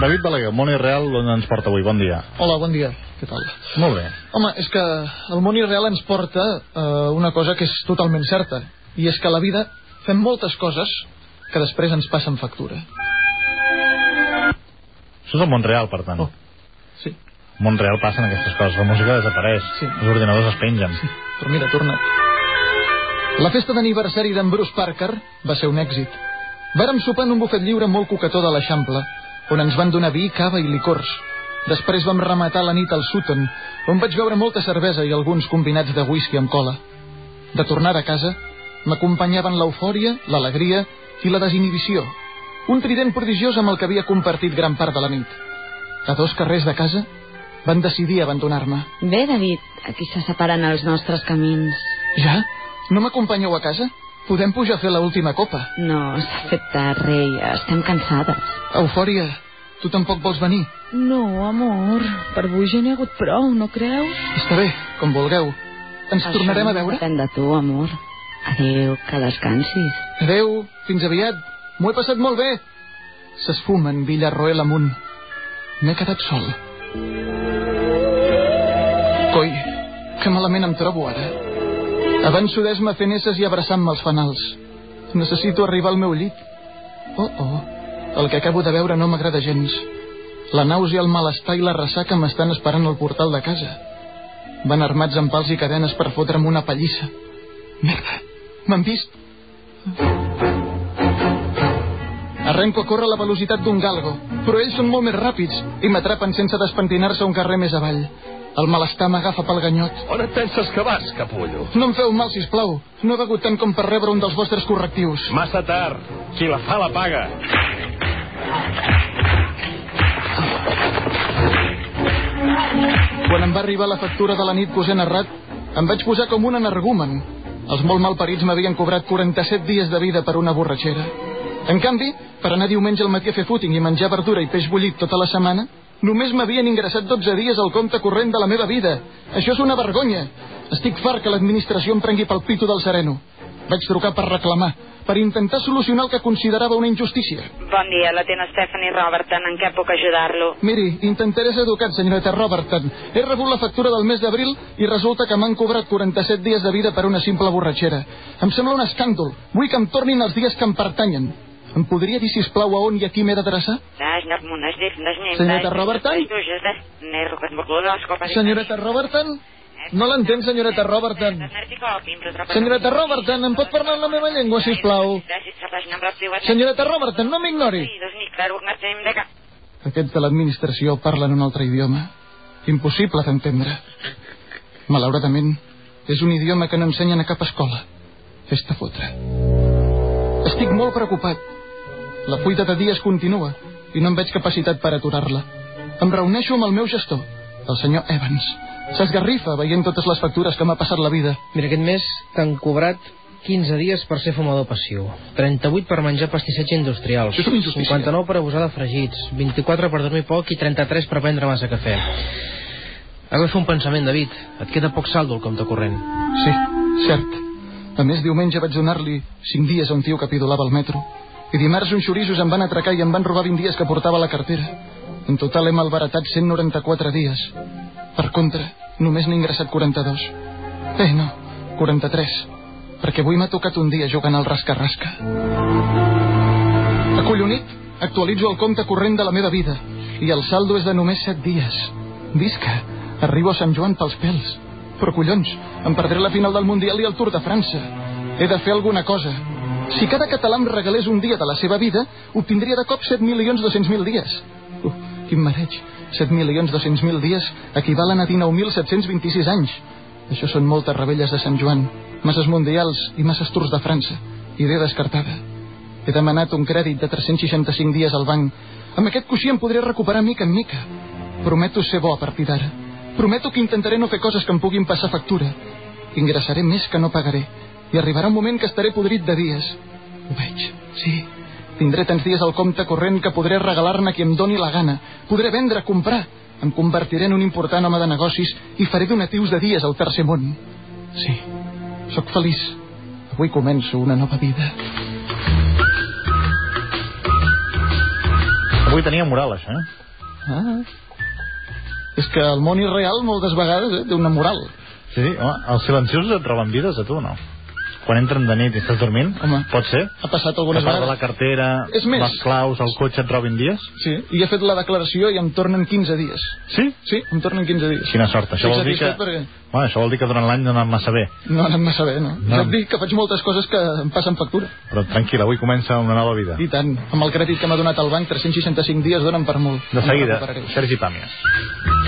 David Balaguer, món irreal, on ens porta avui? Bon dia. Hola, bon dia. Què tal? Molt bé. Home, és que el món irreal ens porta eh, una cosa que és totalment certa, i és que a la vida fem moltes coses que després ens passen factura. Això és el món real, per tant. Oh, sí. Al món real passen aquestes coses. La música desapareix. Sí. Els ordinadors es pengen. Sí, però mira, ha tornat. La festa d'aniversari d'en Bruce Parker va ser un èxit. Vàrem sopar en un bufet lliure molt coquetó de l'Eixample, on ens van donar vi, cava i licors. Després vam rematar la nit al Sutton, on vaig veure molta cervesa i alguns combinats de whisky amb cola. De tornar a casa, m'acompanyaven l'eufòria, l'alegria i la desinhibició. Un trident prodigiós amb el que havia compartit gran part de la nit. A dos carrers de casa, van decidir abandonar-me. Bé, David, aquí se separen els nostres camins. Ja? No m'acompanyeu a casa? Podem pujar a fer l'última copa. No, s'ha fet tard, rei. Estem cansades. Eufòria, tu tampoc vols venir? No, amor. Per avui ja n'hi ha hagut prou, no creus? Està bé, com vulgueu. Ens Això tornarem a veure? Depèn de tu, amor. Adéu, que descansis. Adeu, fins aviat. M'ho he passat molt bé. S'esfuma en Villarroel amunt. M'he quedat sol. Coi, que malament em trobo ara. Avanço d'esma fent esses i abraçant-me els fanals. Necessito arribar al meu llit. Oh, oh, el que acabo de veure no m'agrada gens. La nàusea, el malestar i la ressaca m'estan esperant al portal de casa. Van armats amb pals i cadenes per fotre'm una pallissa. Merda, m'han vist. Arrenco a córrer a la velocitat d'un galgo, però ells són molt més ràpids i m'atrapen sense despentinar-se un carrer més avall. El malestar m'agafa pel ganyot. On et penses que vas, capullo? No em feu mal, si plau. No he begut tant com per rebre un dels vostres correctius. Massa tard. Qui la fa, la paga. Quan em va arribar la factura de la nit que us he narrat, em vaig posar com un energumen. Els molt malparits m'havien cobrat 47 dies de vida per una borratxera. En canvi, per anar diumenge al matí a fer footing i menjar verdura i peix bullit tota la setmana, només m'havien ingressat 12 dies al compte corrent de la meva vida. Això és una vergonya. Estic fart que l'administració em prengui pel pito del sereno. Vaig trucar per reclamar, per intentar solucionar el que considerava una injustícia. Bon dia, la tena Stephanie Robertson. En què puc ajudar-lo? Miri, intentaré ser educat, senyoreta Robertson. He rebut la factura del mes d'abril i resulta que m'han cobrat 47 dies de vida per una simple borratxera. Em sembla un escàndol. Vull que em tornin els dies que em pertanyen. Em podria dir, si plau a on i a qui m'he d'adreçar? Senyoreta Robertson? Senyoreta Robertson? No l'entén, senyoreta Robertson. Senyoreta Robertson, em pot parlar en la meva llengua, si plau? Senyoreta Robertson, no m'ignori. Aquests de l'administració parlen un altre idioma. Impossible d'entendre. Malauradament, és un idioma que no ensenyen a cap escola. Fes-te fotre. Estic molt preocupat. La fuita de dies continua i no em veig capacitat per aturar-la. Em reuneixo amb el meu gestor, el senyor Evans. S'esgarrifa veient totes les factures que m'ha passat la vida. Mira, aquest mes t'han cobrat 15 dies per ser fumador passiu, 38 per menjar pastissets industrials, Això és una injustícia. 59 per abusar de fregits, 24 per dormir poc i 33 per prendre massa cafè. Fer un pensament, David. Et queda poc saldo al compte corrent. Sí, cert. A més, diumenge vaig donar-li 5 dies a un tio que pidolava al metro. I dimarts uns xorissos em van atracar i em van robar 20 dies que portava a la cartera. En total hem malbaratat 194 dies. Per contra, només n'he ingressat 42. Eh, no, 43. Perquè avui m'ha tocat un dia jugant al rasca-rasca. Acollonit, actualitzo el compte corrent de la meva vida i el saldo és de només 7 dies. Visca, arribo a Sant Joan pels pèls. Però collons, em perdré la final del Mundial i el Tour de França. He de fer alguna cosa. Si cada català em regalés un dia de la seva vida, obtindria de cop 7 milions 200.000 dies. Uh, quin mareig. 7 milions 200.000 dies equivalen a 19.726 anys. Això són moltes rebelles de Sant Joan, masses mundials i masses tours de França. Idea descartada. He demanat un crèdit de 365 dies al banc. Amb aquest coixí em podré recuperar mica en mica. Prometo ser bo a partir d'ara. Prometo que intentaré no fer coses que em puguin passar factura. Ingressaré més que no pagaré. I arribarà un moment que estaré podrit de dies. Ho veig, sí. Tindré tants dies al compte corrent que podré regalar-ne qui em doni la gana. Podré vendre, comprar. Em convertiré en un important home de negocis i faré donatius de dies al tercer món. Sí, sóc feliç. Avui començo una nova vida. Avui tenia moral, això, eh? Ah. És que el món irreal moltes vegades eh, té una moral. Sí, home, els silenciosos et roben vides a tu no? Quan entren de nit i estàs dormint, Home. pot ser? Ha passat algunes de la vegades. cartera, És més. les claus, el cotxe et robin dies? Sí, i he fet la declaració i em tornen 15 dies. Sí? Sí, em tornen 15 dies. Quina sort. Això vol dir que... perquè Bueno, això vol dir que durant l'any no ha anat massa bé. no ha anat massa bé, no? No. Ja et dic que faig moltes coses que em passen factura. Però tranquil, avui comença una nova vida. I tant, amb el crèdit que m'ha donat el banc, 365 dies donen per molt. De seguida, recuperaré. Sergi Pàmies.